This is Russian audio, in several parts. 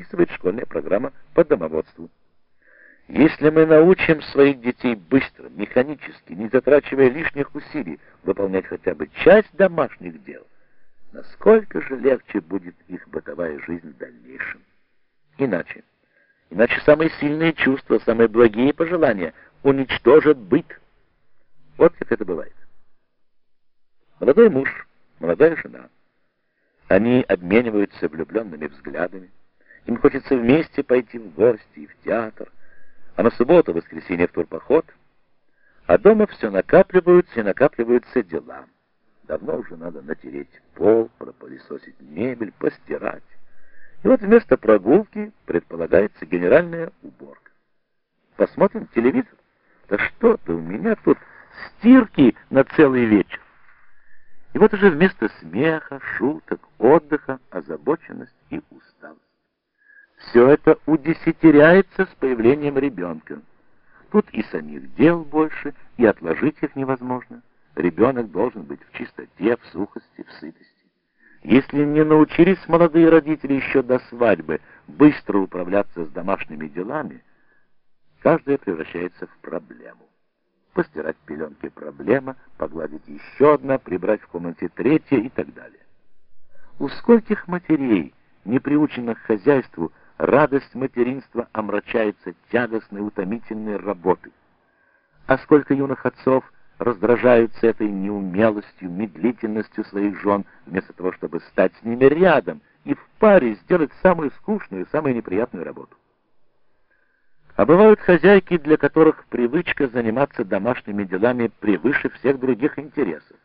предписывает школьная программа по домоводству. Если мы научим своих детей быстро, механически, не затрачивая лишних усилий, выполнять хотя бы часть домашних дел, насколько же легче будет их бытовая жизнь в дальнейшем. Иначе. Иначе самые сильные чувства, самые благие пожелания уничтожат быт. Вот как это бывает. Молодой муж, молодая жена. Они обмениваются влюбленными взглядами. Им хочется вместе пойти в гости в театр, а на субботу, воскресенье в турпоход. А дома все накапливаются и накапливаются дела. Давно уже надо натереть пол, пропылесосить мебель, постирать. И вот вместо прогулки предполагается генеральная уборка. Посмотрим телевизор. Да что-то у меня тут стирки на целый вечер. И вот уже вместо смеха, шуток, отдыха, озабоченность и усталость. Все это удесятеряется с появлением ребенка. Тут и самих дел больше, и отложить их невозможно. Ребенок должен быть в чистоте, в сухости, в сытости. Если не научились молодые родители еще до свадьбы быстро управляться с домашними делами, каждая превращается в проблему. Постирать пеленки — проблема, погладить еще одна, прибрать в комнате третья и так далее. У скольких матерей, не приученных к хозяйству, радость материнства омрачается тягостной, утомительной работой. А сколько юных отцов раздражаются этой неумелостью, медлительностью своих жен, вместо того, чтобы стать с ними рядом и в паре сделать самую скучную, самую неприятную работу. А бывают хозяйки, для которых привычка заниматься домашними делами превыше всех других интересов.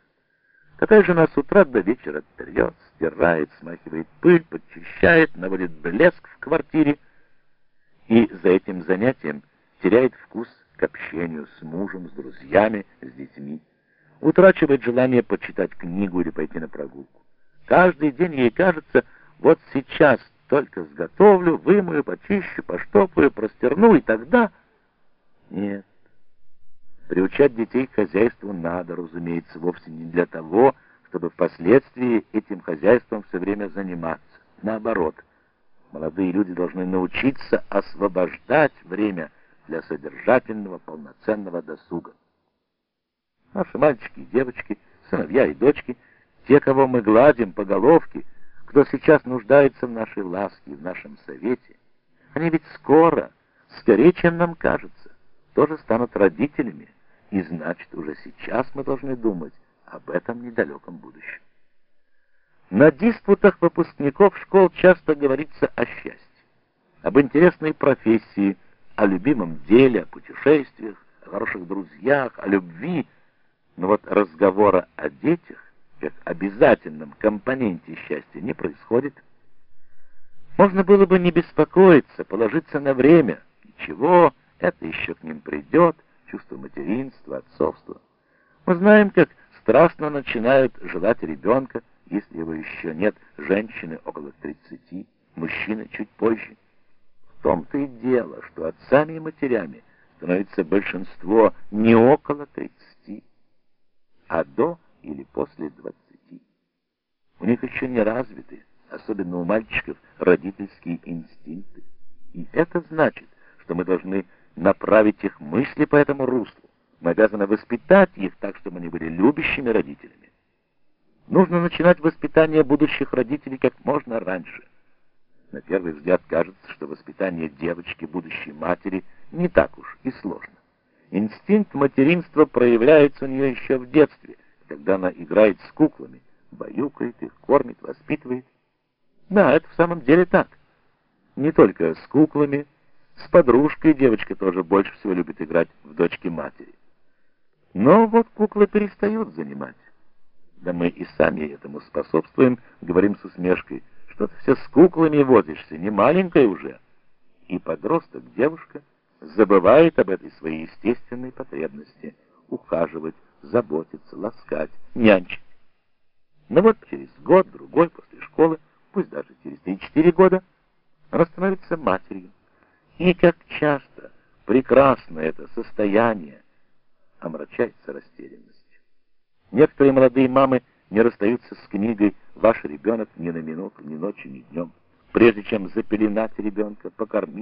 Такая жена с утра до вечера трет, стирает, смахивает пыль, подчищает, наводит блеск в квартире и за этим занятием теряет вкус к общению с мужем, с друзьями, с детьми, утрачивает желание почитать книгу или пойти на прогулку. Каждый день ей кажется, вот сейчас только сготовлю, вымою, почищу, поштопаю, простерну, и тогда... Нет. Приучать детей к хозяйству надо, разумеется, вовсе не для того, чтобы впоследствии этим хозяйством все время заниматься. Наоборот, молодые люди должны научиться освобождать время для содержательного, полноценного досуга. Наши мальчики и девочки, сыновья и дочки, те, кого мы гладим по головке, кто сейчас нуждается в нашей ласке, в нашем совете, они ведь скоро, скорее, чем нам кажется, тоже станут родителями, и значит, уже сейчас мы должны думать об этом недалеком будущем. На диспутах выпускников школ часто говорится о счастье, об интересной профессии, о любимом деле, о путешествиях, о хороших друзьях, о любви, но вот разговора о детях как обязательном компоненте счастья не происходит. Можно было бы не беспокоиться, положиться на время. Ничего, это еще к ним придет, чувство материнства, отцовства. Мы знаем, как страстно начинают желать ребенка, если его еще нет, женщины около 30, мужчины чуть позже. В том-то и дело, что отцами и матерями становится большинство не около 30, а до или после 20. У них еще не развиты, особенно у мальчиков, родительские инстинкты. И это значит, что мы должны направить их мысли по этому руслу. Мы обязаны воспитать их так, чтобы они были любящими родителями. Нужно начинать воспитание будущих родителей как можно раньше. На первый взгляд кажется, что воспитание девочки, будущей матери, не так уж и сложно. Инстинкт материнства проявляется у нее еще в детстве, когда она играет с куклами, баюкает их, кормит, воспитывает. Да, это в самом деле так. Не только с куклами, с подружкой девочка тоже больше всего любит играть в дочки матери. Но вот куклы перестают занимать. Да мы и сами этому способствуем, говорим с усмешкой, что ты все с куклами возишься, не маленькая уже. И подросток, девушка, забывает об этой своей естественной потребности ухаживать, заботиться, ласкать, нянчить. Но вот через год, другой, после школы, пусть даже через 3-4 года, она становится матерью. И как часто прекрасно это состояние омрачается растерянностью. Некоторые молодые мамы не расстаются с книгой «Ваш ребенок ни на минуту, ни ночью, ни днем». прежде чем запеленать ребенка, покормить,